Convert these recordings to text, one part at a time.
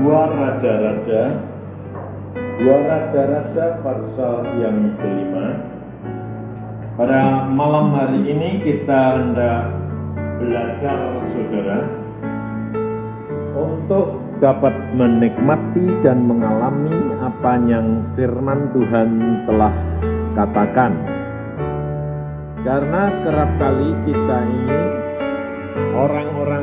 dua raja-raja, dua raja-raja pasal yang kelima. Pada malam hari ini kita hendak belajar saudara untuk dapat menikmati dan mengalami apa yang firman Tuhan telah katakan. Karena kerap kali kita ini orang-orang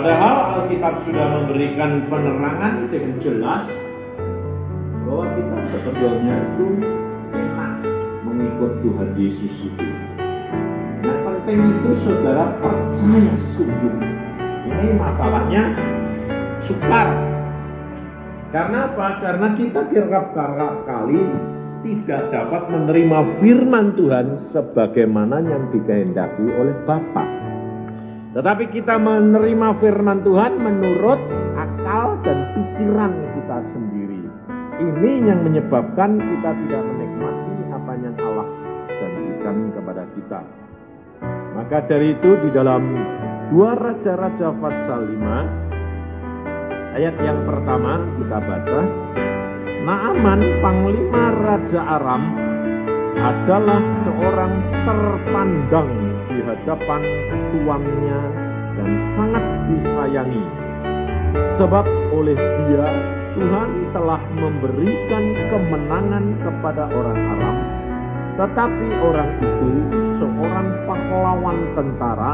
Padahal Alkitab sudah memberikan penerangan dengan jelas bahwa kita sebetulnya itu enak mengikut Tuhan Yesus itu. Yang penting itu saudara percaya sungguh. Ini masalahnya sukar. Karena apa? Karena kita kerap kali tidak dapat menerima firman Tuhan sebagaimana yang dikehendaki oleh Bapa. Tetapi kita menerima firman Tuhan menurut akal dan pikiran kita sendiri. Ini yang menyebabkan kita tidak menikmati apa yang Allah janjikan kepada kita. Maka dari itu di dalam dua Raja-Raja pasal 5 ayat yang pertama kita baca Naaman panglima Raja Aram adalah seorang terpandang hadapan tuannya dan sangat disayangi. Sebab oleh dia Tuhan telah memberikan kemenangan kepada orang Aram, tetapi orang itu seorang pahlawan tentara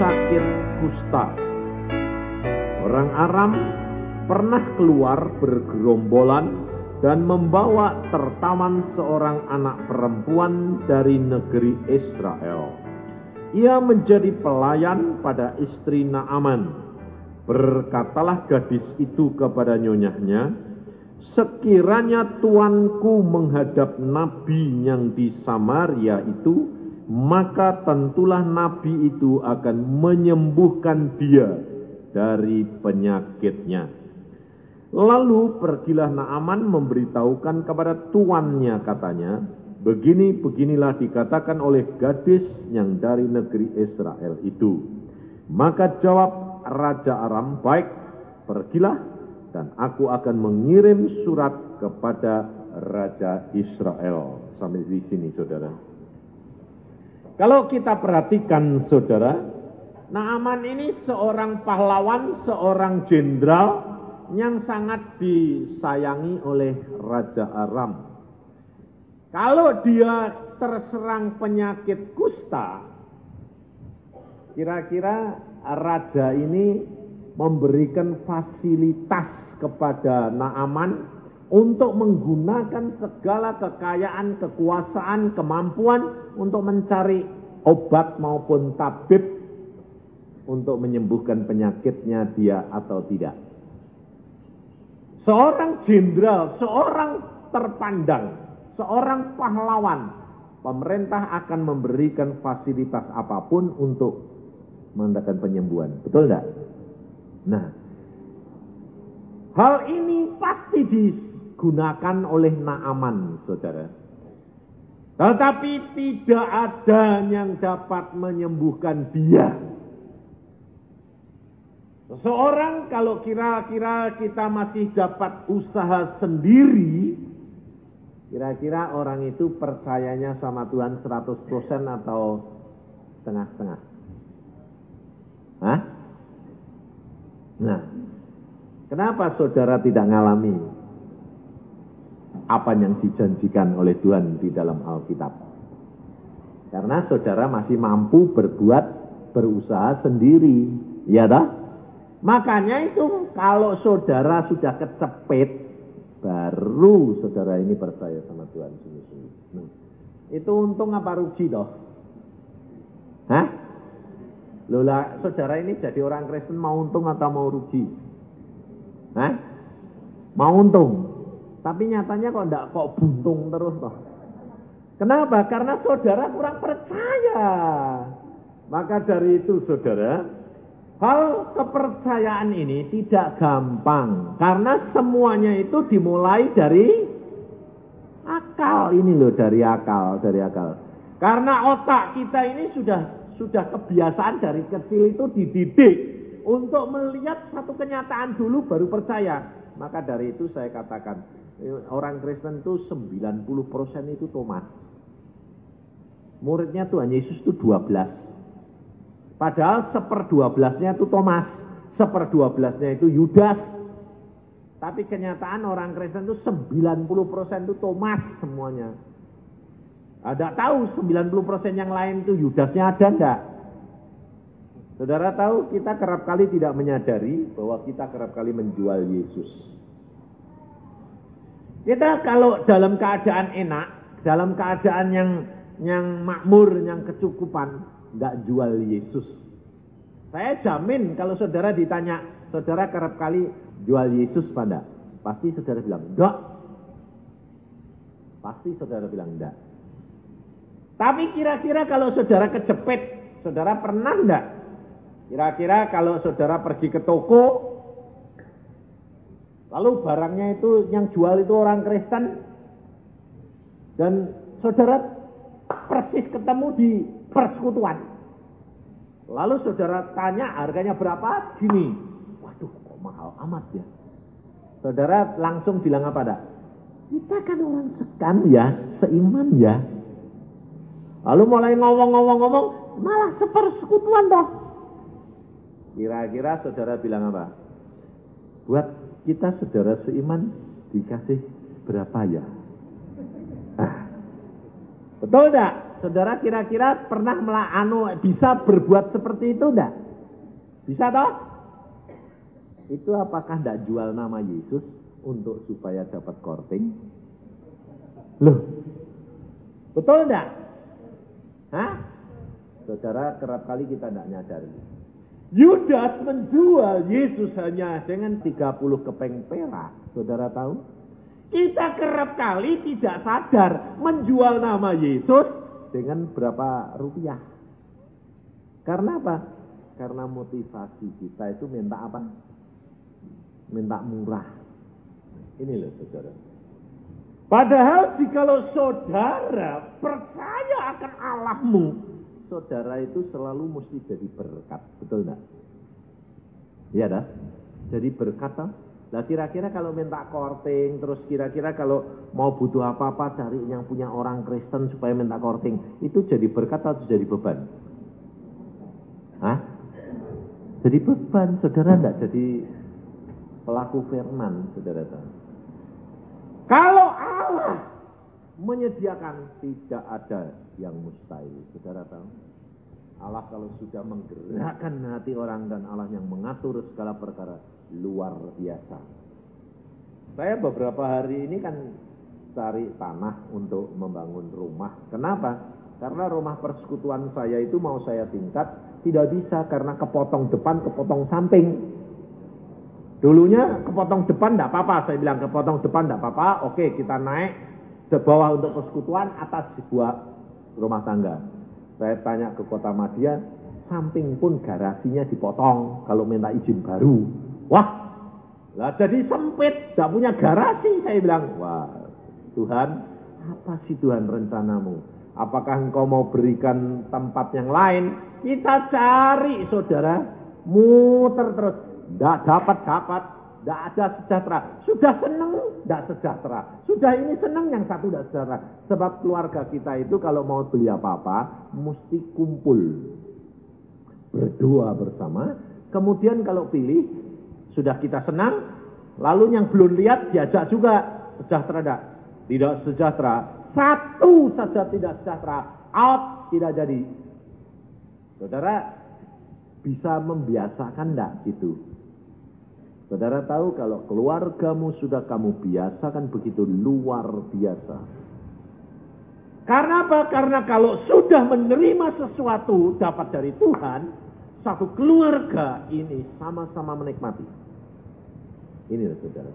sakit kusta. Orang Aram pernah keluar bergerombolan dan membawa tertawan seorang anak perempuan dari negeri Israel. Ia menjadi pelayan pada istri Naaman. Berkatalah gadis itu kepada nyonyahnya, Sekiranya tuanku menghadap nabi yang di Samaria itu, maka tentulah nabi itu akan menyembuhkan dia dari penyakitnya. Lalu pergilah Naaman memberitahukan kepada tuannya katanya, begini beginilah dikatakan oleh gadis yang dari negeri Israel itu. Maka jawab Raja Aram, baik pergilah dan aku akan mengirim surat kepada Raja Israel. Sampai di sini saudara. Kalau kita perhatikan saudara, Naaman ini seorang pahlawan, seorang jenderal yang sangat disayangi oleh Raja Aram. Kalau dia terserang penyakit kusta, kira-kira raja ini memberikan fasilitas kepada Naaman untuk menggunakan segala kekayaan, kekuasaan, kemampuan untuk mencari obat maupun tabib untuk menyembuhkan penyakitnya dia atau tidak. Seorang jenderal, seorang terpandang, seorang pahlawan, pemerintah akan memberikan fasilitas apa pun untuk mengadakan penyembuhan. Betul enggak? Nah, hal ini pasti digunakan oleh Naaman, saudara. Tetapi tidak ada yang dapat menyembuhkan dia. Seorang kalau kira-kira kita masih dapat usaha sendiri, kira-kira orang itu percayanya sama Tuhan 100% atau setengah-setengah? Hah? Nah, kenapa saudara tidak mengalami apa yang dijanjikan oleh Tuhan di dalam Alkitab? Karena saudara masih mampu berbuat, berusaha sendiri, ya dah? Makanya itu kalau saudara sudah kecepit, baru saudara ini percaya sama Tuhan sungguh-sungguh. Nah, itu untung apa rugi toh? Hah? Lola, saudara ini jadi orang Kristen mau untung atau mau rugi? Hah? Mau untung. Tapi nyatanya kok enggak kok buntung terus toh. Kenapa? Karena saudara kurang percaya. Maka dari itu saudara, hal kepercayaan ini tidak gampang. Karena semuanya itu dimulai dari akal. Ini loh dari akal, dari akal. Karena otak kita ini sudah sudah kebiasaan dari kecil itu dididik untuk melihat satu kenyataan dulu baru percaya. Maka dari itu saya katakan, orang Kristen itu 90% itu Thomas. Muridnya Tuhan Yesus itu 12. Padahal seper dua belasnya itu Thomas, seper dua belasnya itu Yudas. Tapi kenyataan orang Kristen itu 90% itu Thomas semuanya. Ada tahu 90% yang lain itu Yudasnya ada enggak? Saudara tahu kita kerap kali tidak menyadari bahwa kita kerap kali menjual Yesus. Kita kalau dalam keadaan enak, dalam keadaan yang yang makmur, yang kecukupan, nggak jual Yesus. Saya jamin kalau saudara ditanya, saudara kerap kali jual Yesus pada, pasti saudara bilang enggak. Pasti saudara bilang enggak. Tapi kira-kira kalau saudara kecepet, saudara pernah enggak? Kira-kira kalau saudara pergi ke toko, lalu barangnya itu yang jual itu orang Kristen, dan saudara persis ketemu di persekutuan. Lalu saudara tanya harganya berapa? Segini. Waduh kok mahal amat ya. Saudara langsung bilang apa dah? Kita kan orang sekan ya, seiman ya. Lalu mulai ngomong-ngomong-ngomong, malah sepersekutuan toh. Kira-kira saudara bilang apa? Buat kita saudara seiman dikasih berapa ya? Ah. Betul enggak? Saudara kira-kira pernah anu bisa berbuat seperti itu enggak? Bisa toh? Itu apakah enggak jual nama Yesus untuk supaya dapat korting? Loh. Betul enggak? Hah? Saudara kerap kali kita enggak nyadari. Yudas menjual Yesus hanya dengan 30 kepeng perak. Saudara tahu? Kita kerap kali tidak sadar menjual nama Yesus dengan berapa rupiah. Karena apa? Karena motivasi kita itu minta apa? Minta murah. Ini loh saudara. Padahal jikalau saudara percaya akan Allahmu, saudara itu selalu mesti jadi berkat. Betul enggak? Iya dah. Jadi berkat? Nah kira-kira kalau minta korting, terus kira-kira kalau mau butuh apa-apa cari yang punya orang Kristen supaya minta korting, itu jadi berkat atau jadi beban? Hah? Jadi beban, saudara enggak jadi pelaku firman, saudara tahu. Kalau Allah menyediakan tidak ada yang mustahil, saudara tahu. Allah kalau sudah menggerakkan hati orang dan Allah yang mengatur segala perkara, luar biasa. Saya beberapa hari ini kan cari tanah untuk membangun rumah. Kenapa? Karena rumah persekutuan saya itu mau saya tingkat, tidak bisa karena kepotong depan, kepotong samping. Dulunya kepotong depan tidak apa-apa, saya bilang kepotong depan tidak apa-apa, oke kita naik ke bawah untuk persekutuan, atas sebuah rumah tangga. Saya tanya ke kota Madia, samping pun garasinya dipotong kalau minta izin baru. Wah, lah jadi sempit, tidak punya garasi. Saya bilang, wah Tuhan, apa sih Tuhan rencanamu? Apakah engkau mau berikan tempat yang lain? Kita cari saudara, muter terus. Tidak dapat-dapat, tidak ada sejahtera. Sudah senang, tidak sejahtera. Sudah ini senang, yang satu tidak sejahtera. Sebab keluarga kita itu kalau mau beli apa-apa, mesti kumpul. Berdoa bersama. Kemudian kalau pilih, sudah kita senang, lalu yang belum lihat diajak juga sejahtera tidak? Tidak sejahtera. Satu saja tidak sejahtera, out tidak jadi. Saudara bisa membiasakan tidak itu? Saudara tahu kalau keluargamu sudah kamu biasakan begitu luar biasa. Karena apa? Karena kalau sudah menerima sesuatu dapat dari Tuhan, satu keluarga ini sama-sama menikmati. Ini saudara.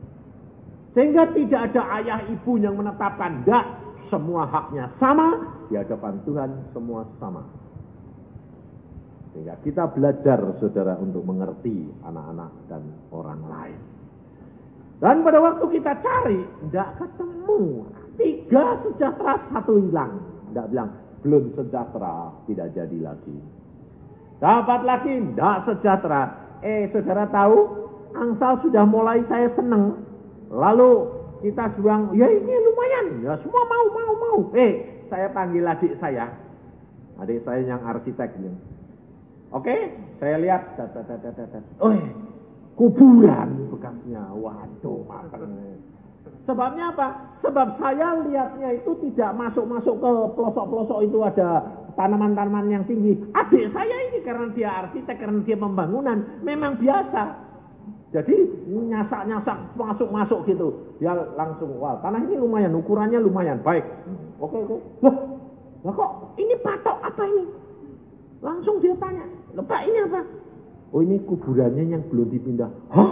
Sehingga tidak ada ayah ibu yang menetapkan, tidak, semua haknya sama, di hadapan Tuhan semua sama. Sehingga kita belajar saudara untuk mengerti anak-anak dan orang lain. Dan pada waktu kita cari, tidak ketemu. Tiga sejahtera, satu hilang. Tidak bilang, belum sejahtera, tidak jadi lagi. Dapat lagi, tidak sejahtera. Eh, saudara tahu, angsal sudah mulai saya senang. Lalu kita bilang, ya ini lumayan, ya semua mau, mau, mau. Eh, saya panggil adik saya. Adik saya yang arsitek. ini. Oke, saya lihat. Oh, kuburan bekasnya. Waduh, makan. Sebabnya apa? Sebab saya lihatnya itu tidak masuk-masuk ke pelosok-pelosok itu ada tanaman-tanaman yang tinggi. Adik saya ini karena dia arsitek, karena dia pembangunan, memang biasa. Jadi nyasak-nyasak masuk-masuk gitu. Dia langsung, wah tanah ini lumayan, ukurannya lumayan, baik. Oke, oke. Loh, loh kok ini patok apa ini? Langsung dia tanya, lepak ini apa? Oh ini kuburannya yang belum dipindah. Hah?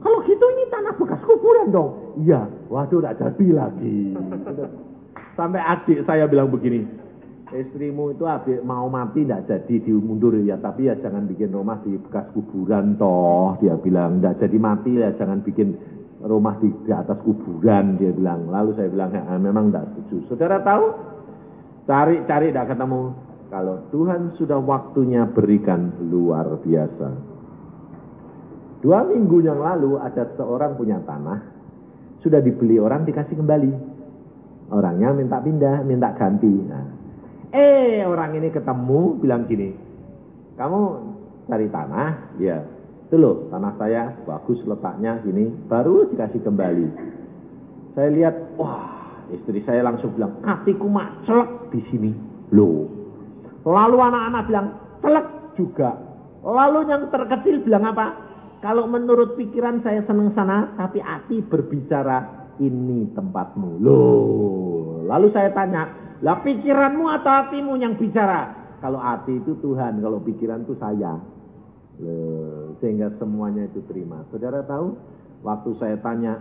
Kalau gitu ini tanah bekas kuburan dong. Iya, waduh tidak jadi lagi. Sampai adik saya bilang begini, istrimu itu adik mau mati tidak jadi dimundur ya, tapi ya jangan bikin rumah di bekas kuburan toh. Dia bilang, tidak jadi mati ya jangan bikin rumah di, di atas kuburan. Dia bilang, lalu saya bilang, ya, memang tidak setuju. Saudara tahu, cari-cari tidak ketemu. Kalau Tuhan sudah waktunya berikan luar biasa. Dua minggu yang lalu ada seorang punya tanah, sudah dibeli orang dikasih kembali. Orangnya minta pindah, minta ganti. Nah, eh orang ini ketemu bilang gini, kamu cari tanah? Ya, itu loh tanah saya bagus letaknya gini, baru dikasih kembali. Saya lihat, wah istri saya langsung bilang, hatiku mak celek di sini. Loh, lalu anak-anak bilang, celek juga. Lalu yang terkecil bilang apa? Kalau menurut pikiran saya senang sana, tapi hati berbicara ini tempatmu. Loh, lalu saya tanya, lah pikiranmu atau hatimu yang bicara? Kalau hati itu Tuhan, kalau pikiran itu saya. Sehingga semuanya itu terima. Saudara tahu, waktu saya tanya,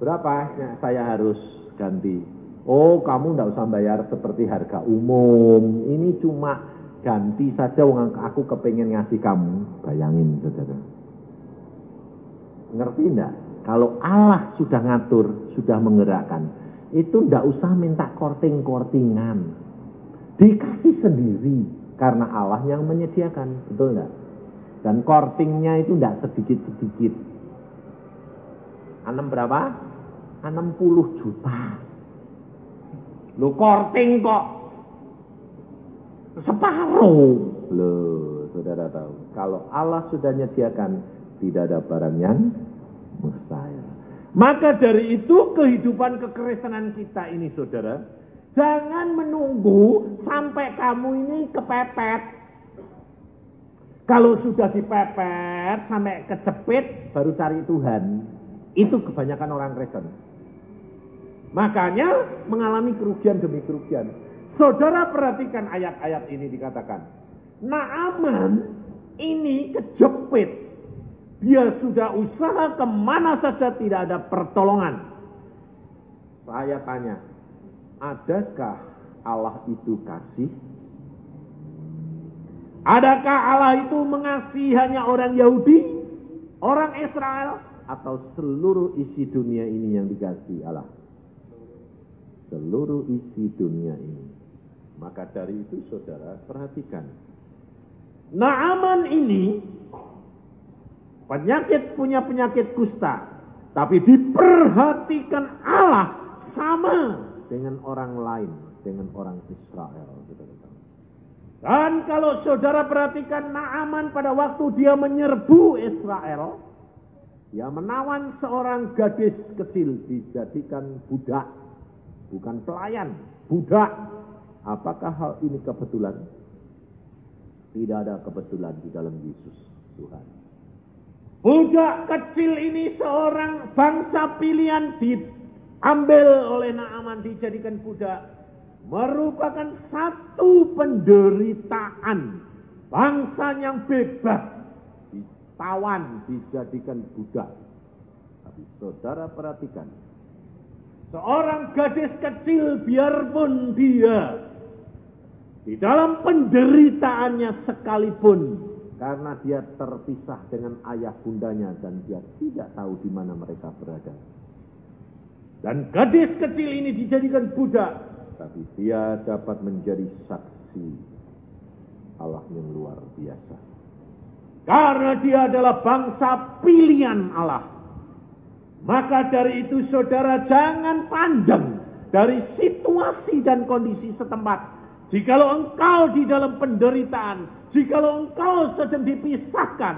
berapa saya harus ganti? Oh, kamu tidak usah bayar seperti harga umum. Ini cuma ganti saja aku kepengen ngasih kamu. Bayangin saudara. Ngerti enggak? Kalau Allah sudah ngatur, sudah menggerakkan, itu ndak usah minta korting-kortingan. Dikasih sendiri karena Allah yang menyediakan, betul enggak? Dan kortingnya itu ndak sedikit-sedikit. Anem berapa? 60 juta. Lu korting kok separuh. Loh, saudara tahu. Kalau Allah sudah menyediakan, tidak ada barang yang mustahil. Maka dari itu kehidupan kekristenan kita ini saudara, jangan menunggu sampai kamu ini kepepet. Kalau sudah dipepet sampai kecepit baru cari Tuhan. Itu kebanyakan orang Kristen. Makanya mengalami kerugian demi kerugian. Saudara perhatikan ayat-ayat ini dikatakan. Naaman ini kejepit. Dia sudah usaha ke mana saja tidak ada pertolongan. Saya tanya, adakah Allah itu kasih? Adakah Allah itu mengasihi hanya orang Yahudi, orang Israel, atau seluruh isi dunia ini yang dikasih Allah? Seluruh isi dunia ini. Maka dari itu saudara perhatikan. Naaman ini penyakit punya penyakit kusta. Tapi diperhatikan Allah sama dengan orang lain. Dengan orang Israel. Dan kalau saudara perhatikan Naaman pada waktu dia menyerbu Israel. Dia menawan seorang gadis kecil dijadikan budak. Bukan pelayan, budak Apakah hal ini kebetulan? Tidak ada kebetulan di dalam Yesus Tuhan. Budak kecil ini seorang bangsa pilihan diambil oleh Naaman dijadikan budak. Merupakan satu penderitaan. Bangsa yang bebas ditawan dijadikan budak. Tapi saudara perhatikan. Seorang gadis kecil biarpun dia Di dalam penderitaannya sekalipun karena dia terpisah dengan ayah bundanya dan dia tidak tahu di mana mereka berada. Dan gadis kecil ini dijadikan budak, tapi dia dapat menjadi saksi Allah yang luar biasa. Karena dia adalah bangsa pilihan Allah. Maka dari itu saudara jangan pandang dari situasi dan kondisi setempat. Jikalau engkau di dalam penderitaan, jikalau engkau sedang dipisahkan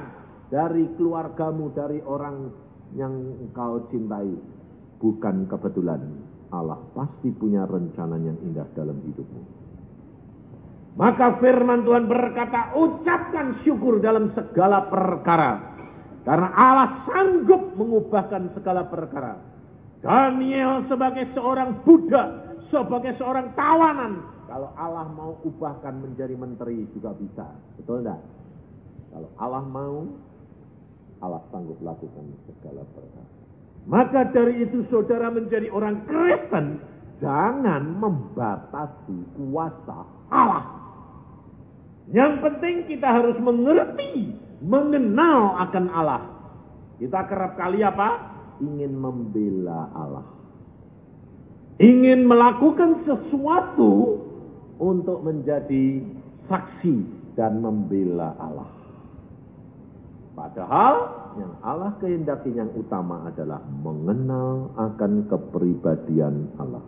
dari keluargamu, dari orang yang engkau cintai, bukan kebetulan. Allah pasti punya rencana yang indah dalam hidupmu. Maka firman Tuhan berkata, ucapkan syukur dalam segala perkara. Karena Allah sanggup mengubahkan segala perkara. Daniel sebagai seorang budak, sebagai seorang tawanan. Kalau Allah mau ubahkan menjadi menteri juga bisa. Betul enggak? Kalau Allah mau, Allah sanggup lakukan segala perkara. Maka dari itu saudara menjadi orang Kristen, jangan membatasi kuasa Allah. Yang penting kita harus mengerti, mengenal akan Allah. Kita kerap kali apa? Ingin membela Allah. Ingin melakukan sesuatu untuk menjadi saksi dan membela Allah. Padahal yang Allah kehendaki yang utama adalah mengenal akan kepribadian Allah.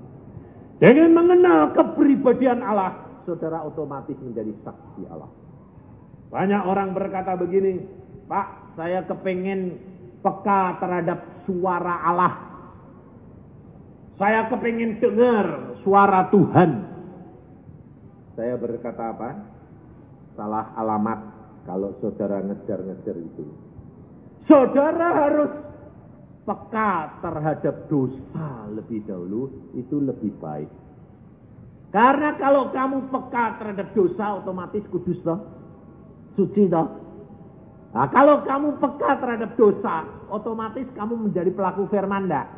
Dengan mengenal kepribadian Allah, saudara otomatis menjadi saksi Allah. Banyak orang berkata begini, Pak, saya kepengen peka terhadap suara Allah. Saya kepengen dengar suara Tuhan. Saya berkata apa? Salah alamat kalau saudara ngejar-ngejar itu. Saudara harus peka terhadap dosa lebih dahulu, itu lebih baik. Karena kalau kamu peka terhadap dosa, otomatis kudus toh. Suci toh. Nah, kalau kamu peka terhadap dosa, otomatis kamu menjadi pelaku firman Ya.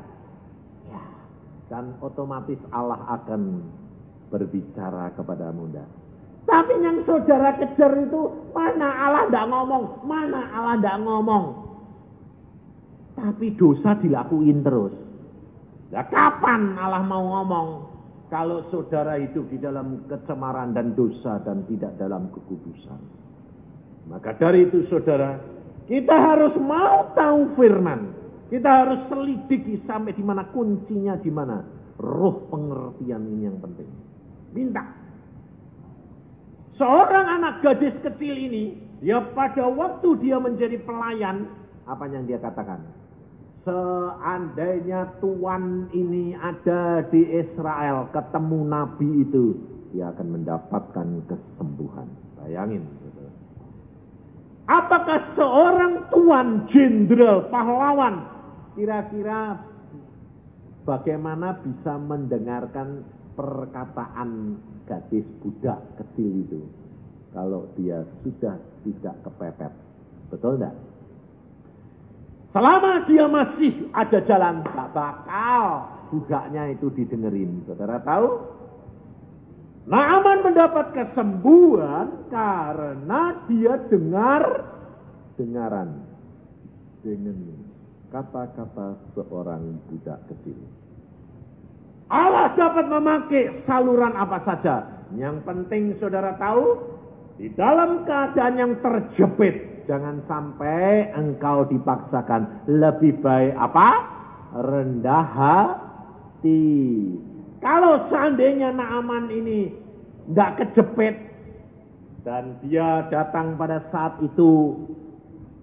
Dan otomatis Allah akan berbicara kepadamu enggak. Tapi yang saudara kejar itu mana Allah tidak ngomong, mana Allah tidak ngomong. Tapi dosa dilakuin terus. Nah, kapan Allah mau ngomong? Kalau saudara hidup di dalam kecemaran dan dosa dan tidak dalam kekudusan. Maka dari itu saudara, kita harus mau tahu firman. Kita harus selidiki sampai di mana kuncinya di mana. Roh pengertian ini yang penting. Minta Seorang anak gadis kecil ini, ya pada waktu dia menjadi pelayan, apa yang dia katakan? Seandainya Tuhan ini ada di Israel, ketemu Nabi itu, dia akan mendapatkan kesembuhan. Bayangin. Apakah seorang tuan jenderal pahlawan kira-kira bagaimana bisa mendengarkan perkataan gadis budak kecil itu kalau dia sudah tidak kepepet. Betul enggak? Selama dia masih ada jalan, tak bakal budaknya itu didengerin. Saudara tahu? Naaman mendapat kesembuhan karena dia dengar dengaran dengan kata-kata seorang budak kecil. Allah dapat memakai saluran apa saja. Yang penting saudara tahu, di dalam keadaan yang terjepit, jangan sampai engkau dipaksakan. Lebih baik apa? Rendah hati. Kalau seandainya Naaman ini tidak kejepit dan dia datang pada saat itu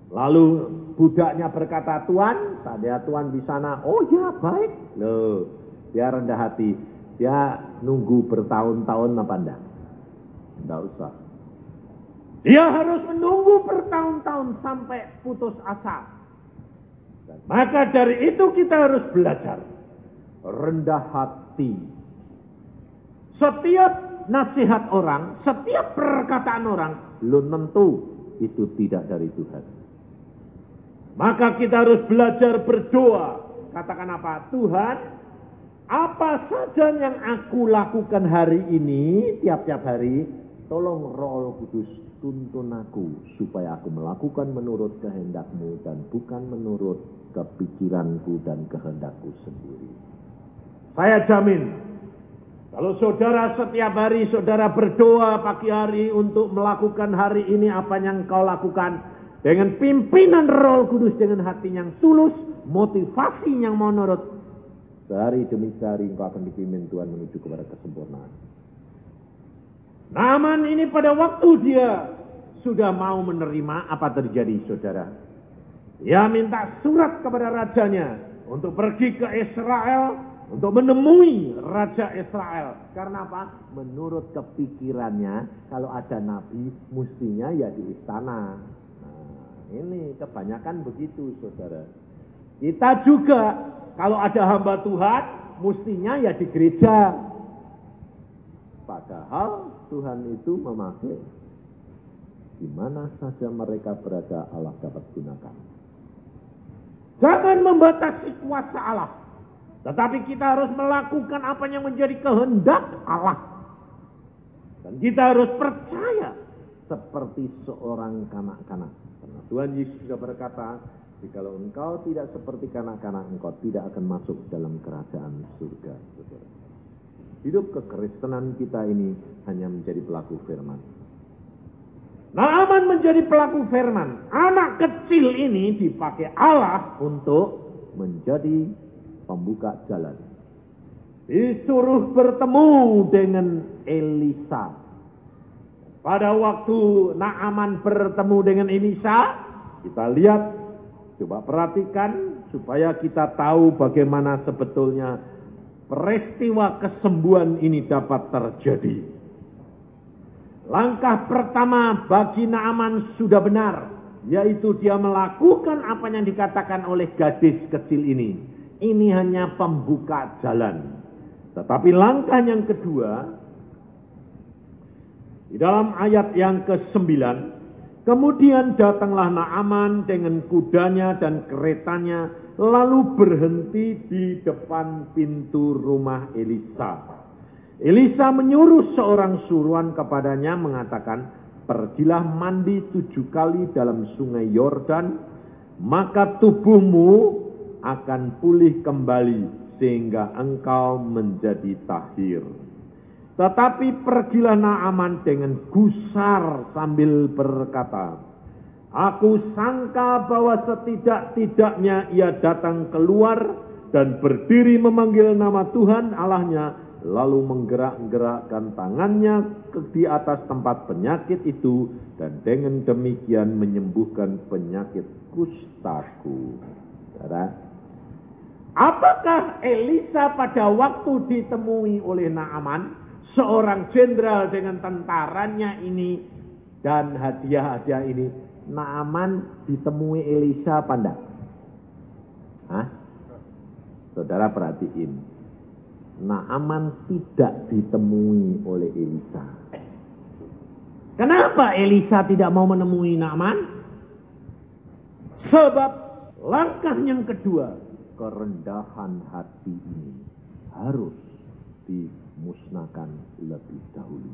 lalu budaknya berkata Tuhan, saya Tuhan di sana. Oh ya baik. Loh, dia rendah hati. Dia nunggu bertahun-tahun apa enggak? Enggak usah. Dia harus menunggu bertahun-tahun sampai putus asa. Maka dari itu kita harus belajar. Rendah hati. Setiap nasihat orang, setiap perkataan orang, belum tentu itu tidak dari Tuhan. Maka kita harus belajar berdoa. Katakan apa? Tuhan, apa saja yang aku lakukan hari ini, tiap-tiap hari, Tolong roh kudus tuntun aku supaya aku melakukan menurut kehendakmu dan bukan menurut kepikiranku dan kehendakku sendiri. Saya jamin, kalau saudara setiap hari saudara berdoa pagi hari untuk melakukan hari ini apa yang kau lakukan, dengan pimpinan roh kudus dengan hati yang tulus, motivasi yang menurut, sehari demi sehari engkau akan dipimpin Tuhan menuju kepada kesempurnaan. Naman ini pada waktu dia sudah mau menerima apa terjadi saudara. Dia minta surat kepada rajanya untuk pergi ke Israel untuk menemui Raja Israel. Karena apa? Menurut kepikirannya kalau ada nabi mestinya ya di istana. Nah, ini kebanyakan begitu saudara. Kita juga kalau ada hamba Tuhan mestinya ya di gereja. Padahal Tuhan itu memakai di mana saja mereka berada Allah dapat gunakan. Jangan membatasi kuasa Allah. Tetapi kita harus melakukan apa yang menjadi kehendak Allah. Dan kita harus percaya seperti seorang kanak-kanak. Karena Tuhan Yesus sudah berkata, jikalau engkau tidak seperti kanak-kanak, engkau tidak akan masuk dalam kerajaan surga. Hidup kekristenan kita ini hanya menjadi pelaku firman. Naaman menjadi pelaku firman. Anak kecil ini dipakai Allah untuk menjadi pembuka jalan. Disuruh bertemu dengan Elisa. Pada waktu Naaman bertemu dengan Elisa, kita lihat, coba perhatikan supaya kita tahu bagaimana sebetulnya peristiwa kesembuhan ini dapat terjadi. Langkah pertama bagi Naaman sudah benar, yaitu dia melakukan apa yang dikatakan oleh gadis kecil ini. Ini hanya pembuka jalan. Tetapi langkah yang kedua, di dalam ayat yang ke-9, kemudian datanglah Naaman dengan kudanya dan keretanya lalu berhenti di depan pintu rumah Elisa. Elisa menyuruh seorang suruhan kepadanya mengatakan, pergilah mandi tujuh kali dalam sungai Yordan, maka tubuhmu akan pulih kembali sehingga engkau menjadi tahir. Tetapi pergilah Naaman dengan gusar sambil berkata, Aku sangka bahwa setidak-tidaknya ia datang keluar dan berdiri memanggil nama Tuhan Allahnya, lalu menggerak-gerakkan tangannya ke di atas tempat penyakit itu dan dengan demikian menyembuhkan penyakit kustaku. Apakah Elisa pada waktu ditemui oleh Naaman, seorang jenderal dengan tentaranya ini dan hadiah-hadiah ini, Naaman ditemui Elisa enggak? Hah? Saudara perhatiin. Naaman tidak ditemui oleh Elisa. Kenapa Elisa tidak mau menemui Naaman? Sebab langkah yang kedua, kerendahan hati ini harus dimusnahkan lebih dahulu.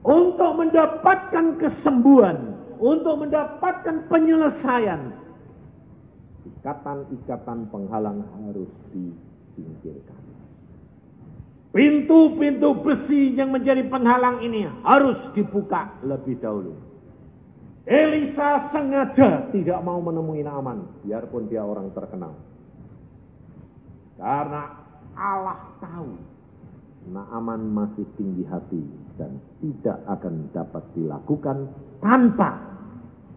Untuk mendapatkan kesembuhan, untuk mendapatkan penyelesaian. Ikatan-ikatan penghalang harus disingkirkan. Pintu-pintu besi yang menjadi penghalang ini harus dibuka lebih dahulu. Elisa sengaja tidak mau menemui Naaman, biarpun dia orang terkenal. Karena Allah tahu Naaman masih tinggi hati dan tidak akan dapat dilakukan tanpa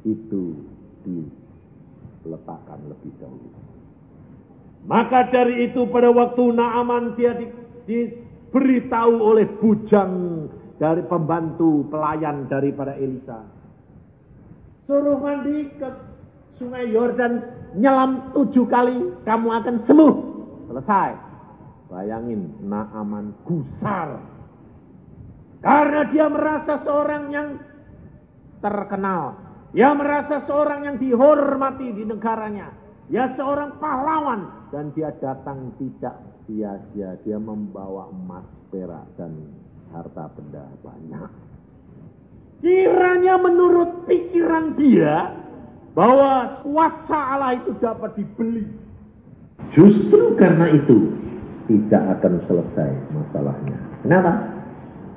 itu diletakkan lebih dahulu. Maka dari itu pada waktu Naaman dia di, diberitahu oleh bujang dari pembantu pelayan daripada Elisa. Suruh mandi ke sungai Yordan nyelam tujuh kali kamu akan sembuh. Selesai. Bayangin Naaman gusar. Karena dia merasa seorang yang terkenal Ya merasa seorang yang dihormati di negaranya. Ya seorang pahlawan. Dan dia datang tidak sia-sia. Dia membawa emas, perak, dan harta benda banyak. Kiranya menurut pikiran dia bahwa kuasa Allah itu dapat dibeli. Justru karena itu tidak akan selesai masalahnya. Kenapa?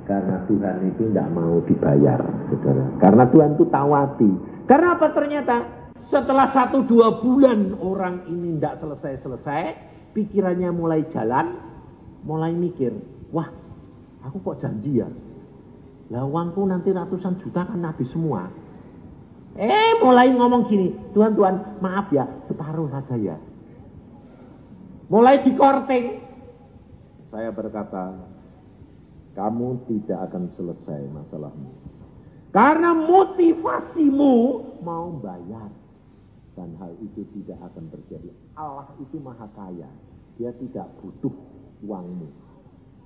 Karena Tuhan itu tidak mau dibayar, saudara. Karena Tuhan itu tawati. Karena apa ternyata? Setelah satu dua bulan orang ini tidak selesai-selesai, pikirannya mulai jalan, mulai mikir, wah aku kok janji ya? Lah uangku nanti ratusan juta kan habis semua. Eh mulai ngomong gini, Tuhan Tuhan maaf ya separuh saja ya. Mulai dikorting. Saya berkata, kamu tidak akan selesai masalahmu. Karena motivasimu mau bayar. Dan hal itu tidak akan terjadi. Allah itu maha kaya. Dia tidak butuh uangmu.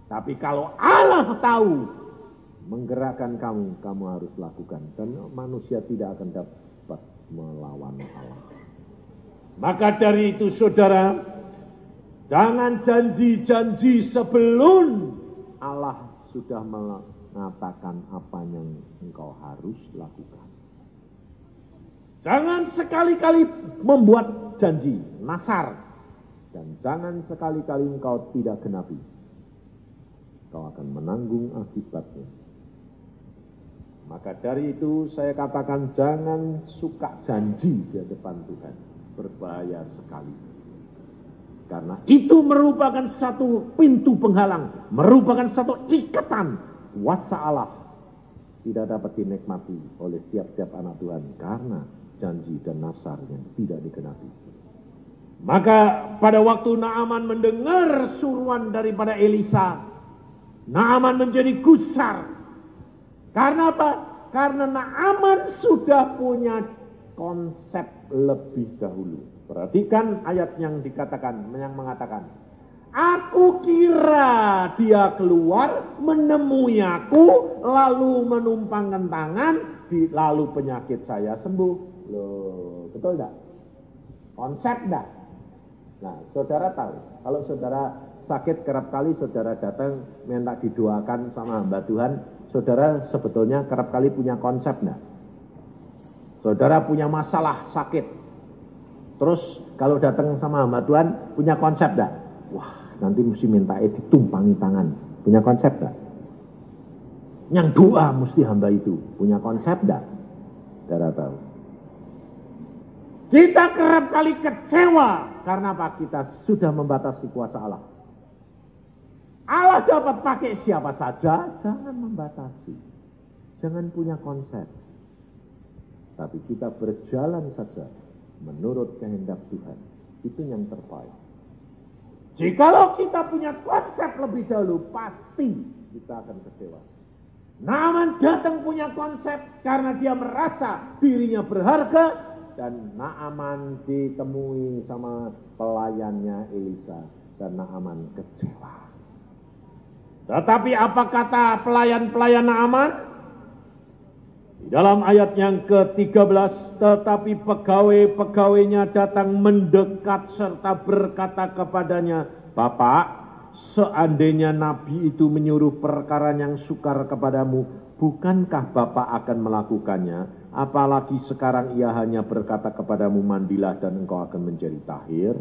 Tapi kalau Allah tahu menggerakkan kamu, kamu harus lakukan. Dan manusia tidak akan dapat melawan Allah. Maka dari itu saudara, jangan janji-janji sebelum Allah sudah mengatakan apa yang engkau harus lakukan. Jangan sekali-kali membuat janji, nasar. Dan jangan sekali-kali engkau tidak genapi. Kau akan menanggung akibatnya. Maka dari itu saya katakan jangan suka janji di depan Tuhan. Berbahaya sekali. Karena itu merupakan satu pintu penghalang. Merupakan satu ikatan kuasa Allah. Tidak dapat dinikmati oleh tiap-tiap anak Tuhan. Karena janji dan nasarnya tidak dikenapi. Maka pada waktu Naaman mendengar suruhan daripada Elisa. Naaman menjadi gusar karena apa? Karena Naaman sudah punya konsep lebih dahulu. Perhatikan ayat yang dikatakan, yang mengatakan, Aku kira dia keluar menemui aku, lalu menumpangkan tangan, lalu penyakit saya sembuh. Loh, betul enggak? Konsep enggak? Nah, saudara tahu, kalau saudara sakit kerap kali saudara datang minta didoakan sama hamba Tuhan, saudara sebetulnya kerap kali punya konsep enggak? Saudara punya masalah sakit. Terus kalau datang sama hamba Tuhan punya konsep enggak? Wah, nanti mesti minta eh ditumpangi tangan. Punya konsep enggak? Yang doa mesti hamba itu punya konsep enggak? Saudara tahu. Kita kerap kali kecewa karena apa? Kita sudah membatasi kuasa Allah. Allah dapat pakai siapa saja, jangan membatasi. Jangan punya konsep. Tapi kita berjalan saja menurut kehendak Tuhan. Itu yang terbaik. Jikalau kita punya konsep lebih dahulu, pasti kita akan kecewa. Naaman datang punya konsep karena dia merasa dirinya berharga dan Naaman ditemui sama pelayannya Elisa dan Naaman kecewa. Tetapi apa kata pelayan-pelayan Naaman? Dalam ayat yang ke-13, tetapi pegawai-pegawainya datang mendekat serta berkata kepadanya, Bapak, seandainya Nabi itu menyuruh perkara yang sukar kepadamu, bukankah Bapak akan melakukannya? Apalagi sekarang ia hanya berkata kepadamu, mandilah dan engkau akan menjadi tahir.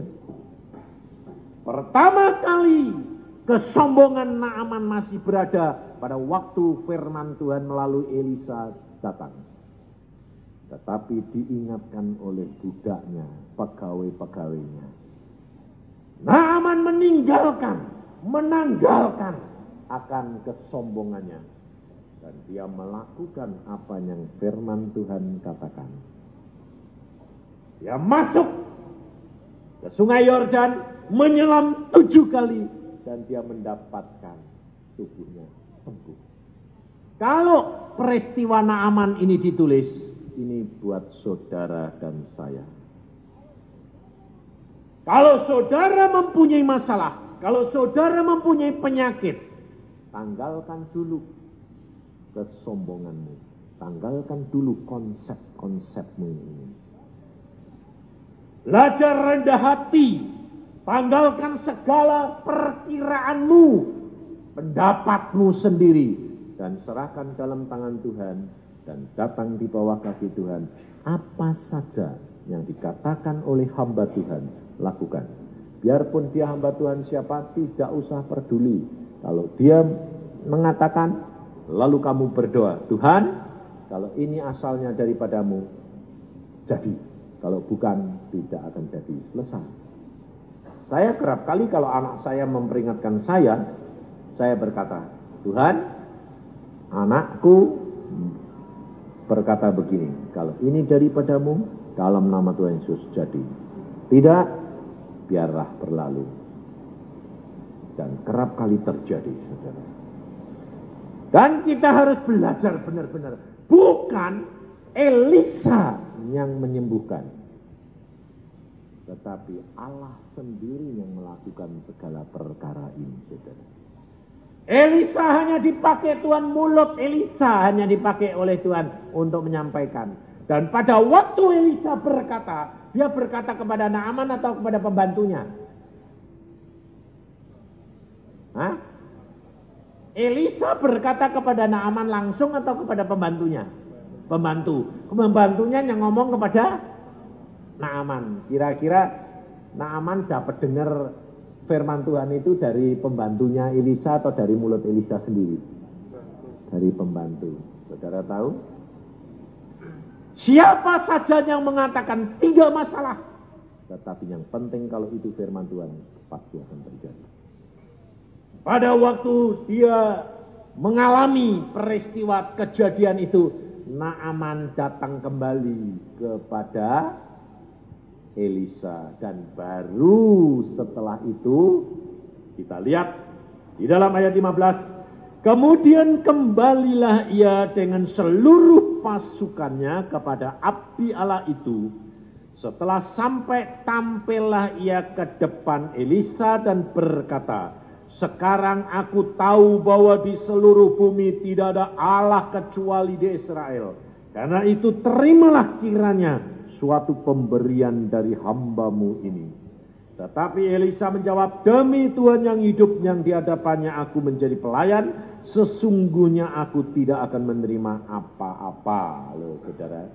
Pertama kali Kesombongan Naaman masih berada pada waktu firman Tuhan melalui Elisa datang. Tetapi diingatkan oleh budaknya, pegawai-pegawainya. Naaman meninggalkan, menanggalkan akan kesombongannya. Dan dia melakukan apa yang firman Tuhan katakan. Dia masuk ke sungai Yordan, menyelam tujuh kali dan dia mendapatkan tubuhnya sembuh. Kalau peristiwa Naaman ini ditulis, ini buat saudara dan saya. Kalau saudara mempunyai masalah, kalau saudara mempunyai penyakit, tanggalkan dulu kesombonganmu. Tanggalkan dulu konsep-konsepmu ini. Belajar rendah hati Tanggalkan segala perkiraanmu, pendapatmu sendiri, dan serahkan dalam tangan Tuhan, dan datang di bawah kaki Tuhan, apa saja yang dikatakan oleh hamba Tuhan, lakukan. Biarpun dia hamba Tuhan siapa, tidak usah peduli. Kalau dia mengatakan, lalu kamu berdoa, Tuhan, kalau ini asalnya daripadamu, jadi. Kalau bukan, tidak akan jadi. Selesai. Saya kerap kali kalau anak saya memperingatkan saya, saya berkata, Tuhan, anakku berkata begini, kalau ini daripadamu, dalam nama Tuhan Yesus jadi. Tidak, biarlah berlalu. Dan kerap kali terjadi, saudara. Dan kita harus belajar benar-benar. Bukan Elisa yang menyembuhkan. Tetapi Allah sendiri yang melakukan segala perkara ini, saudara. Elisa hanya dipakai Tuhan mulut Elisa hanya dipakai oleh Tuhan untuk menyampaikan. Dan pada waktu Elisa berkata, dia berkata kepada Naaman atau kepada pembantunya? Hah? Elisa berkata kepada Naaman langsung atau kepada pembantunya? Pembantu. Pembantunya yang ngomong kepada Naaman. Kira-kira Naaman dapat dengar firman Tuhan itu dari pembantunya Elisa atau dari mulut Elisa sendiri? Dari pembantu. Saudara tahu? Siapa saja yang mengatakan tiga masalah. Tetapi yang penting kalau itu firman Tuhan pasti akan terjadi. Pada waktu dia mengalami peristiwa kejadian itu, Naaman datang kembali kepada Elisa. Dan baru setelah itu kita lihat di dalam ayat 15 kemudian kembalilah ia dengan seluruh pasukannya kepada api Allah itu. Setelah sampai tampillah ia ke depan Elisa dan berkata sekarang aku tahu bahwa di seluruh bumi tidak ada Allah kecuali di Israel. Karena itu terimalah kiranya suatu pemberian dari hambamu ini. Tetapi Elisa menjawab, demi Tuhan yang hidup yang di hadapannya aku menjadi pelayan, sesungguhnya aku tidak akan menerima apa-apa. Loh, saudara.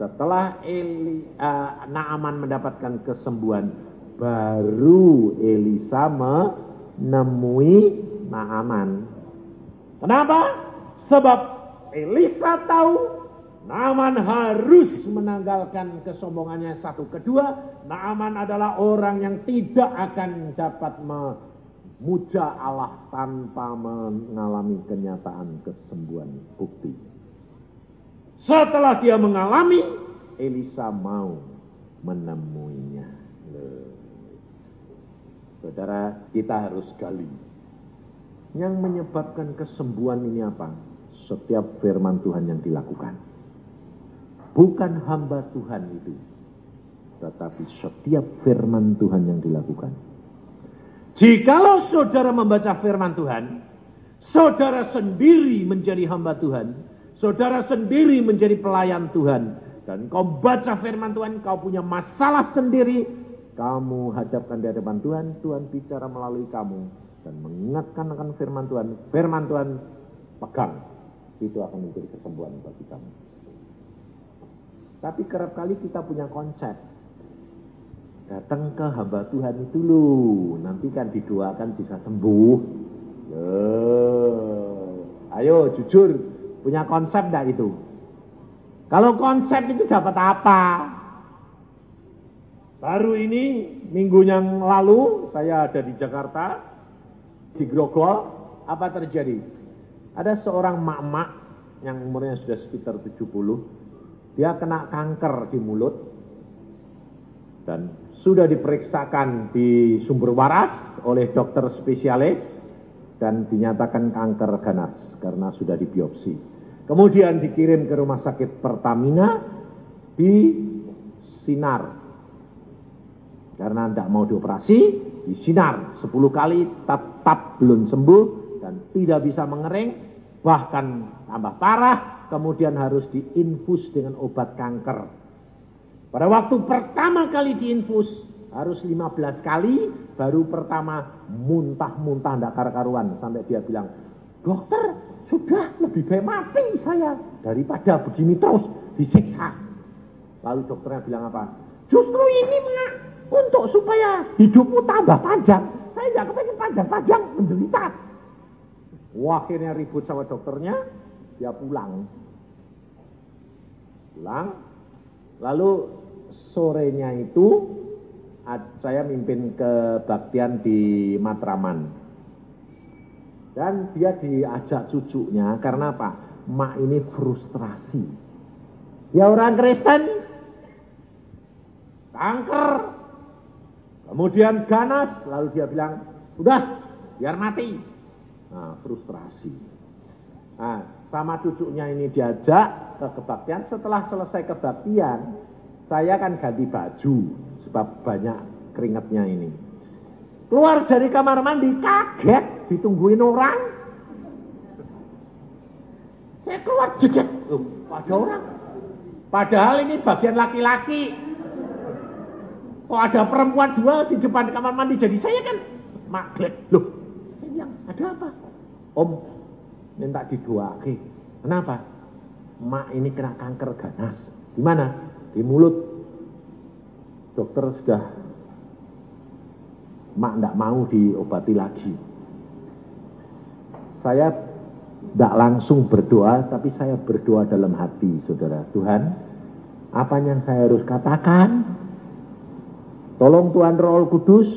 Setelah Eli, uh, Naaman mendapatkan kesembuhan, baru Elisa menemui Naaman. Kenapa? Sebab Elisa tahu Naaman harus menanggalkan kesombongannya satu. Kedua, Naaman adalah orang yang tidak akan dapat memuja Allah tanpa mengalami kenyataan kesembuhan bukti. Setelah dia mengalami, Elisa mau menemuinya. Saudara, kita harus gali. Yang menyebabkan kesembuhan ini apa? Setiap firman Tuhan yang dilakukan. Bukan hamba Tuhan itu. Tetapi setiap firman Tuhan yang dilakukan. Jikalau saudara membaca firman Tuhan, saudara sendiri menjadi hamba Tuhan, saudara sendiri menjadi pelayan Tuhan, dan kau baca firman Tuhan, kau punya masalah sendiri, kamu hadapkan di hadapan Tuhan, Tuhan bicara melalui kamu, dan mengingatkan akan firman Tuhan, firman Tuhan pegang, itu akan menjadi kesembuhan bagi kamu. Tapi kerap kali kita punya konsep. Datang ke hamba Tuhan itu loh, nanti kan didoakan bisa sembuh. Ayo jujur, punya konsep enggak itu? Kalau konsep itu dapat apa? Baru ini minggu yang lalu saya ada di Jakarta, di Grogol, apa terjadi? Ada seorang mak-mak yang umurnya sudah sekitar 70, dia kena kanker di mulut dan sudah diperiksakan di sumber waras oleh dokter spesialis dan dinyatakan kanker ganas karena sudah dibiopsi. Kemudian dikirim ke rumah sakit Pertamina di Sinar. Karena tidak mau dioperasi, di Sinar 10 kali tetap belum sembuh dan tidak bisa mengering, bahkan tambah parah kemudian harus diinfus dengan obat kanker. Pada waktu pertama kali diinfus, harus 15 kali, baru pertama muntah-muntah tidak karu-karuan. Sampai dia bilang, dokter sudah lebih baik mati saya. daripada begini terus disiksa. Lalu dokternya bilang apa? Justru ini mak, untuk supaya hidupmu tambah panjang. Saya nggak kepengen panjang-panjang menderita. Wah, akhirnya ribut sama dokternya, dia pulang. Pulang, lalu sorenya itu saya mimpin kebaktian di Matraman. Dan dia diajak cucunya karena apa? Mak ini frustrasi. Ya orang Kristen, kanker, kemudian ganas, lalu dia bilang, udah, biar mati. Nah, frustrasi. Nah, sama cucunya ini diajak ke kebaktian, setelah selesai kebaktian, saya kan ganti baju, sebab banyak keringatnya ini. Keluar dari kamar mandi, kaget, ditungguin orang. Saya keluar jejet, oh, ada orang. Padahal ini bagian laki-laki. Kok ada perempuan dua di depan kamar mandi, jadi saya kan maglet. Loh, saya bilang, ada apa? Om, minta didoakan. Kenapa? Mak ini kena kanker ganas. Di mana? Di mulut. Dokter sudah mak tidak mau diobati lagi. Saya tidak langsung berdoa, tapi saya berdoa dalam hati, saudara. Tuhan, apa yang saya harus katakan? Tolong Tuhan Roh Kudus,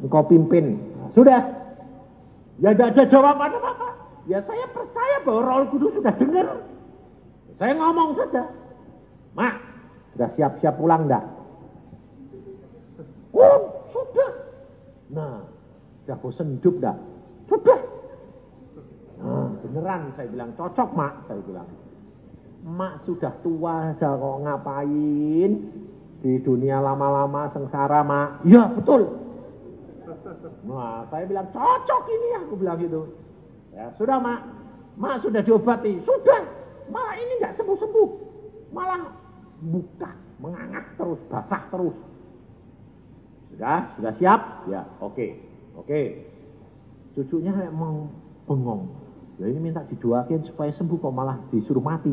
engkau pimpin. Sudah. Ya tidak ada jawaban apa-apa. Ya saya percaya bahwa Roh Kudus sudah dengar. Saya ngomong saja. Mak, sudah siap-siap pulang enggak? Oh, sudah. Nah, sudah bosan hidup dah? Sudah. Nah, beneran saya bilang, cocok mak, saya bilang. Mak sudah tua saja kok ngapain di dunia lama-lama sengsara mak. Iya betul. Nah, saya bilang cocok ini aku bilang gitu. Ya sudah mak, mak sudah diobati, sudah. Malah ini nggak sembuh-sembuh, malah buka, mengangkat terus, basah terus. Sudah? Sudah siap? Ya, oke. Okay. Oke. Okay. Cucunya mau bengong. Ya ini minta didoakin supaya sembuh kok malah disuruh mati.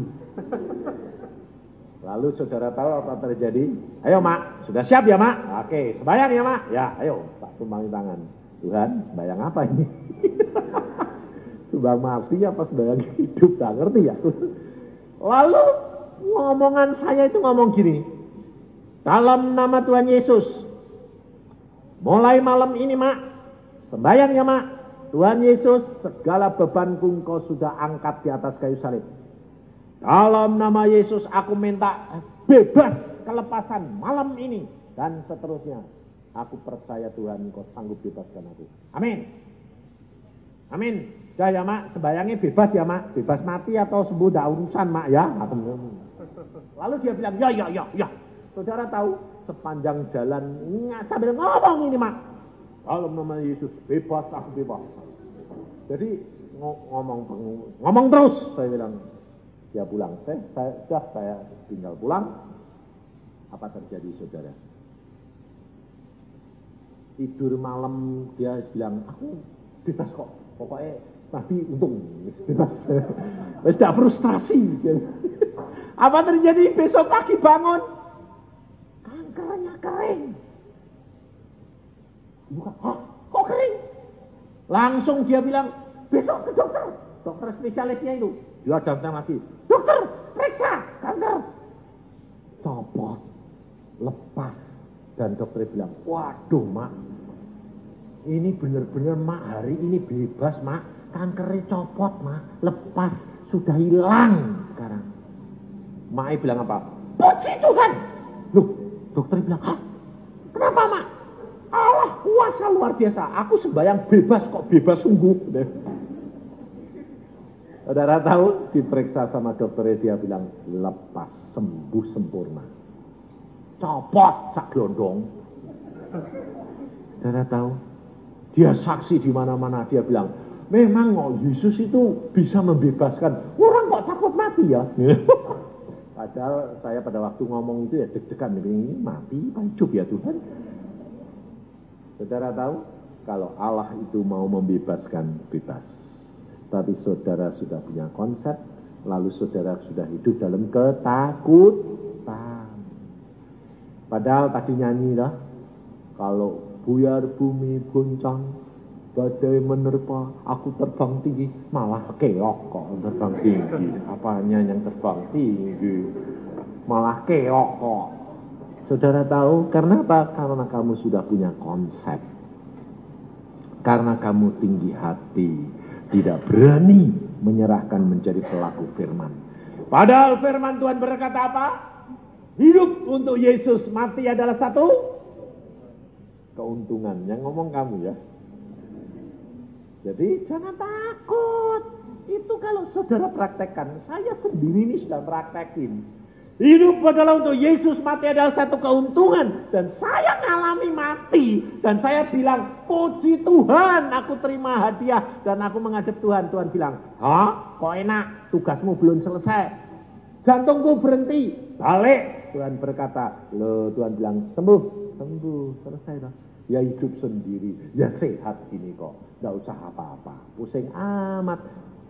Lalu saudara tahu apa terjadi? Ayo mak, sudah siap ya mak? Oke, sebayang ya mak? Ya, ayo, tak tumbangin tangan. Tuhan, sebayang apa ini? Sumbang mati apa sebayang hidup? Tak ngerti ya. Lalu ngomongan saya itu ngomong gini. Dalam nama Tuhan Yesus, Mulai malam ini mak, sembayang ya mak. Tuhan Yesus, segala bebanku engkau sudah angkat di atas kayu salib. Dalam nama Yesus aku minta bebas kelepasan malam ini dan seterusnya. Aku percaya Tuhan engkau sanggup bebaskan aku. Amin. Amin. Ya ya mak, sembayangnya bebas ya mak. Bebas mati atau sembuh dah urusan mak ya. Lalu dia bilang, ya ya ya ya. Saudara tahu sepanjang jalan sambil ngomong ini mak. Kalau nama Yesus bebas aku bebas. Jadi ngomong ngomong terus saya bilang dia pulang. Saya, saya saya tinggal pulang. Apa terjadi saudara? Tidur malam dia bilang aku bebas kok. Pokoknya tapi untung bebas. Sudah frustasi. Apa terjadi besok pagi bangun? kankernya kering. Bukan, Hah, kok kering? Langsung dia bilang, besok ke dokter. Dokter spesialisnya itu. Dia datang lagi. Dokter, periksa kanker. Copot. Lepas. Dan dokter bilang, waduh mak. Ini benar-benar mak hari ini bebas mak. Kankernya copot mak. Lepas. Sudah hilang sekarang. Mak bilang apa? Puji Tuhan. Loh, Dokter bilang, Hah, kenapa mak? Allah kuasa luar biasa. Aku sembahyang bebas kok bebas sungguh. Saudara tahu diperiksa sama dokternya dia bilang lepas sembuh sempurna. Copot sak glondong. Saudara tahu dia saksi di mana-mana dia bilang memang oh, Yesus itu bisa membebaskan orang kok takut mati ya. Padahal saya pada waktu ngomong itu ya deg-degan, ini mati, hidup ya Tuhan. Saudara tahu, kalau Allah itu mau membebaskan, bebas. Tapi saudara sudah punya konsep, lalu saudara sudah hidup dalam ketakutan. Padahal tadi nyanyi dah, kalau buyar bumi goncang, badai menerpa, aku terbang tinggi, malah keok kok terbang tinggi. Apanya yang terbang tinggi? Malah keok kok. Saudara tahu karena apa? Karena kamu sudah punya konsep. Karena kamu tinggi hati, tidak berani menyerahkan menjadi pelaku firman. Padahal firman Tuhan berkata apa? Hidup untuk Yesus, mati adalah satu keuntungan. Yang ngomong kamu ya. Jadi jangan takut. Itu kalau saudara praktekkan, saya sendiri ini sudah praktekin. Hidup adalah untuk Yesus, mati adalah satu keuntungan. Dan saya ngalami mati. Dan saya bilang, puji Tuhan, aku terima hadiah. Dan aku menghadap Tuhan. Tuhan bilang, Hah? Kok enak? Tugasmu belum selesai. Jantungku berhenti. Balik. Tuhan berkata, Loh, Tuhan bilang, sembuh. Sembuh, selesai dah. Ya hidup sendiri. Ya sehat ini kok. Gak usah apa-apa. Pusing amat.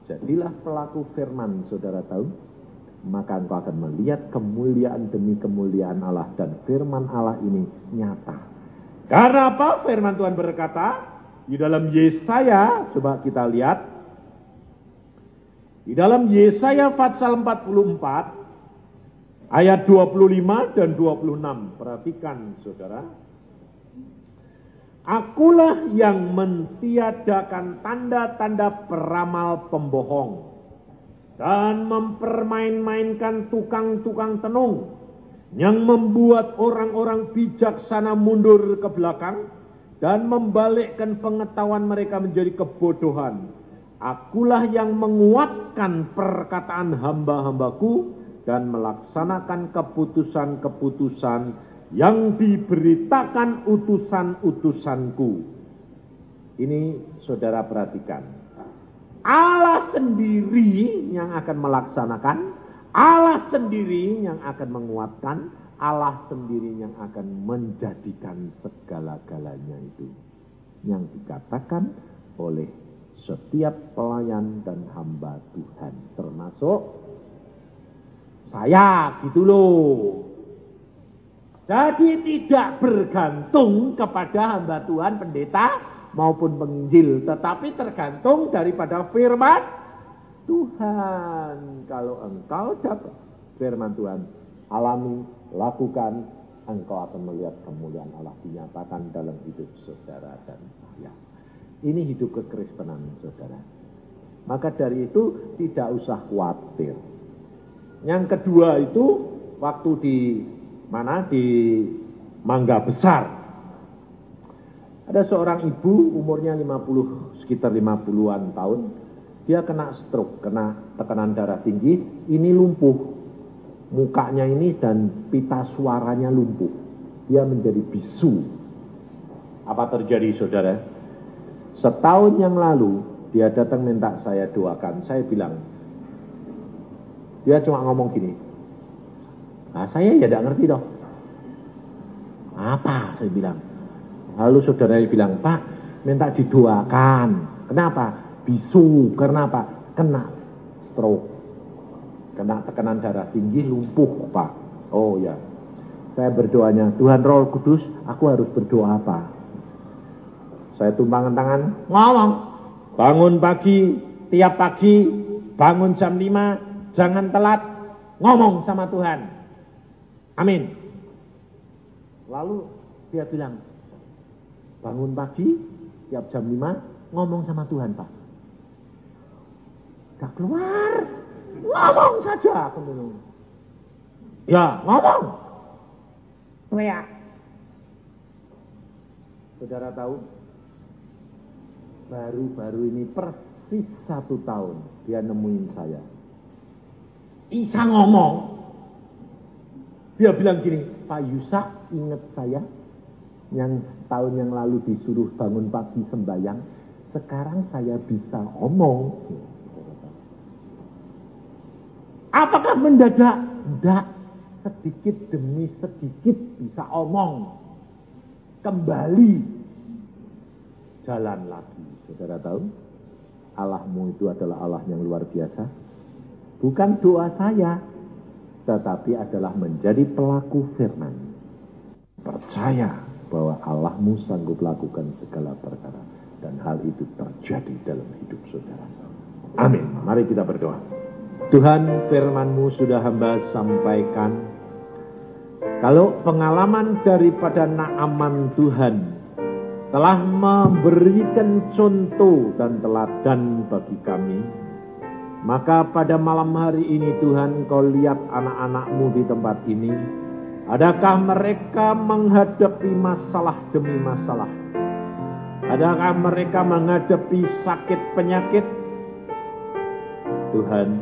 Jadilah pelaku firman, saudara tahu maka engkau akan melihat kemuliaan demi kemuliaan Allah dan firman Allah ini nyata. Karena apa? Firman Tuhan berkata di dalam Yesaya, coba kita lihat di dalam Yesaya pasal 44 ayat 25 dan 26. Perhatikan Saudara. Akulah yang mentiadakan tanda-tanda peramal pembohong dan mempermain-mainkan tukang-tukang tenung yang membuat orang-orang bijaksana mundur ke belakang dan membalikkan pengetahuan mereka menjadi kebodohan. Akulah yang menguatkan perkataan hamba-hambaku dan melaksanakan keputusan-keputusan yang diberitakan utusan-utusanku. Ini saudara perhatikan. Allah sendiri yang akan melaksanakan, Allah sendiri yang akan menguatkan, Allah sendiri yang akan menjadikan segala-galanya itu. Yang dikatakan oleh setiap pelayan dan hamba Tuhan. Termasuk saya gitu loh. Jadi tidak bergantung kepada hamba Tuhan pendeta maupun penginjil, tetapi tergantung daripada firman Tuhan. Kalau engkau dapat firman Tuhan, alami, lakukan, engkau akan melihat kemuliaan Allah dinyatakan dalam hidup saudara dan saya. Ini hidup kekristenan saudara. Maka dari itu tidak usah khawatir. Yang kedua itu waktu di mana di Mangga Besar ada seorang ibu umurnya 50 sekitar 50-an tahun, dia kena stroke, kena tekanan darah tinggi, ini lumpuh. Mukanya ini dan pita suaranya lumpuh. Dia menjadi bisu. Apa terjadi saudara? Setahun yang lalu dia datang minta saya doakan. Saya bilang, dia cuma ngomong gini, nah, saya ya tidak ngerti toh. Apa? Saya bilang, Lalu saudara bilang, Pak, minta didoakan. Kenapa? Bisu. Karena apa? Kena stroke. Kena tekanan darah tinggi, lumpuh, Pak. Oh ya. Saya berdoanya, Tuhan Roh Kudus, aku harus berdoa apa? Saya tumpangkan tangan, ngomong. Bangun pagi, tiap pagi, bangun jam 5, jangan telat, ngomong sama Tuhan. Amin. Lalu dia bilang, Bangun pagi, tiap jam 5, ngomong sama Tuhan, Pak. Gak keluar, ngomong saja. Ya, ngomong. Ya. Saudara tahu, baru-baru ini persis satu tahun dia nemuin saya. Isa ngomong. Dia bilang gini, Pak Yusak ingat saya? yang setahun yang lalu disuruh bangun pagi sembahyang, sekarang saya bisa omong. Apakah mendadak? Tidak. Sedikit demi sedikit bisa omong. Kembali jalan lagi. Saudara tahu? Allahmu itu adalah Allah yang luar biasa. Bukan doa saya, tetapi adalah menjadi pelaku firman. Percaya bahwa Allahmu sanggup lakukan segala perkara. Dan hal itu terjadi dalam hidup saudara. Amin. Mari kita berdoa. Tuhan firmanmu sudah hamba sampaikan. Kalau pengalaman daripada Naaman Tuhan telah memberikan contoh dan teladan bagi kami, maka pada malam hari ini Tuhan kau lihat anak-anakmu di tempat ini, adakah mereka menghadapi masalah demi masalah? Adakah mereka menghadapi sakit penyakit? Tuhan,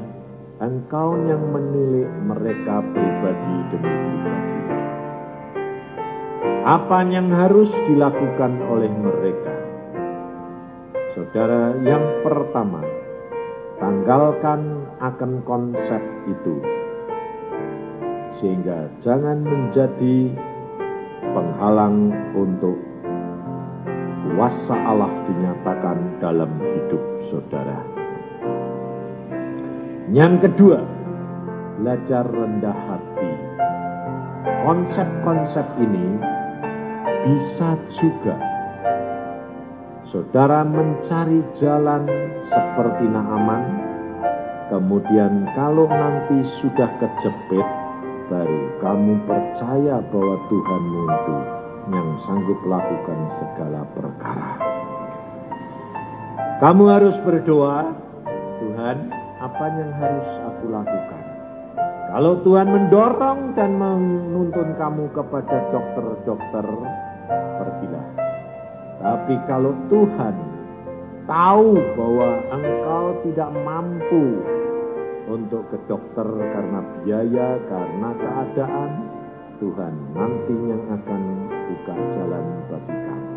Engkau yang menilai mereka pribadi demi pribadi. Apa yang harus dilakukan oleh mereka? Saudara, yang pertama, tanggalkan akan konsep itu. Sehingga jangan menjadi penghalang untuk kuasa Allah dinyatakan dalam hidup saudara. Yang kedua, belajar rendah hati. Konsep-konsep ini bisa juga saudara mencari jalan seperti Naaman, kemudian kalau nanti sudah kejepit, baru kamu percaya bahwa Tuhanmu itu yang sanggup lakukan segala perkara. Kamu harus berdoa, Tuhan, apa yang harus aku lakukan? Kalau Tuhan mendorong dan menuntun kamu kepada dokter-dokter, pergilah. Tapi kalau Tuhan tahu bahwa engkau tidak mampu untuk ke dokter karena biaya, karena keadaan, Tuhan nanti yang akan buka jalan bagi kamu.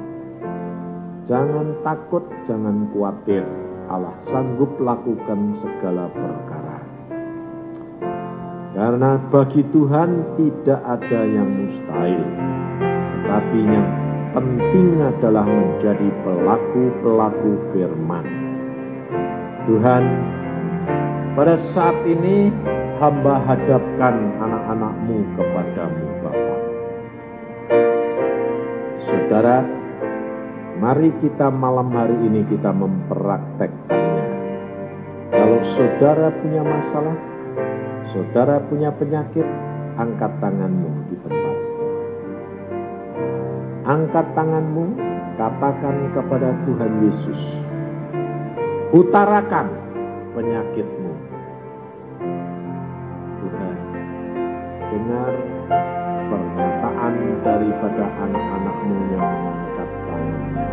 Jangan takut, jangan khawatir. Allah sanggup lakukan segala perkara. Karena bagi Tuhan tidak ada yang mustahil. Tetapi yang penting adalah menjadi pelaku-pelaku firman. Tuhan, pada saat ini hamba hadapkan anak-anakmu kepadamu Bapa. Saudara, mari kita malam hari ini kita mempraktekkannya. Kalau saudara punya masalah, saudara punya penyakit, angkat tanganmu di tempat Angkat tanganmu, katakan kepada Tuhan Yesus. Utarakan penyakitmu. Tuhan, dengar pernyataan daripada anak-anakmu yang mengangkat tangannya.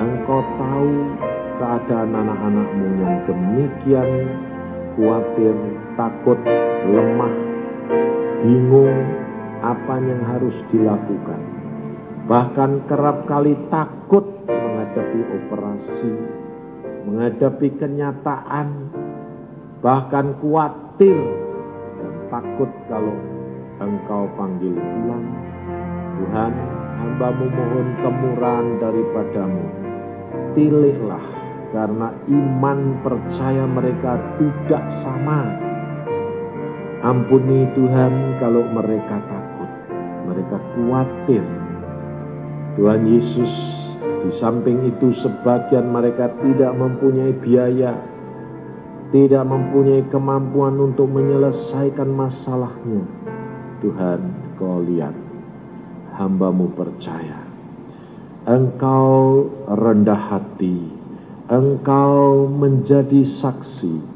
Engkau tahu keadaan anak-anakmu yang demikian khawatir, takut, lemah, bingung apa yang harus dilakukan. Bahkan kerap kali takut menghadapi operasi, menghadapi kenyataan, bahkan khawatir dan takut kalau engkau panggil pulang. Tuhan, hambamu mohon kemurahan daripadamu. Pilihlah karena iman percaya mereka tidak sama Ampuni Tuhan kalau mereka takut, mereka khawatir. Tuhan Yesus, di samping itu sebagian mereka tidak mempunyai biaya, tidak mempunyai kemampuan untuk menyelesaikan masalahnya. Tuhan, kau lihat, hambamu percaya. Engkau rendah hati, engkau menjadi saksi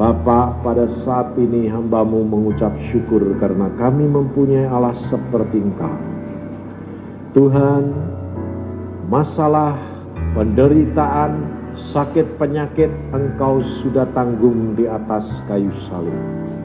Bapak, pada saat ini hambamu mengucap syukur karena kami mempunyai Allah seperti engkau. Tuhan, masalah, penderitaan, sakit penyakit engkau sudah tanggung di atas kayu salib.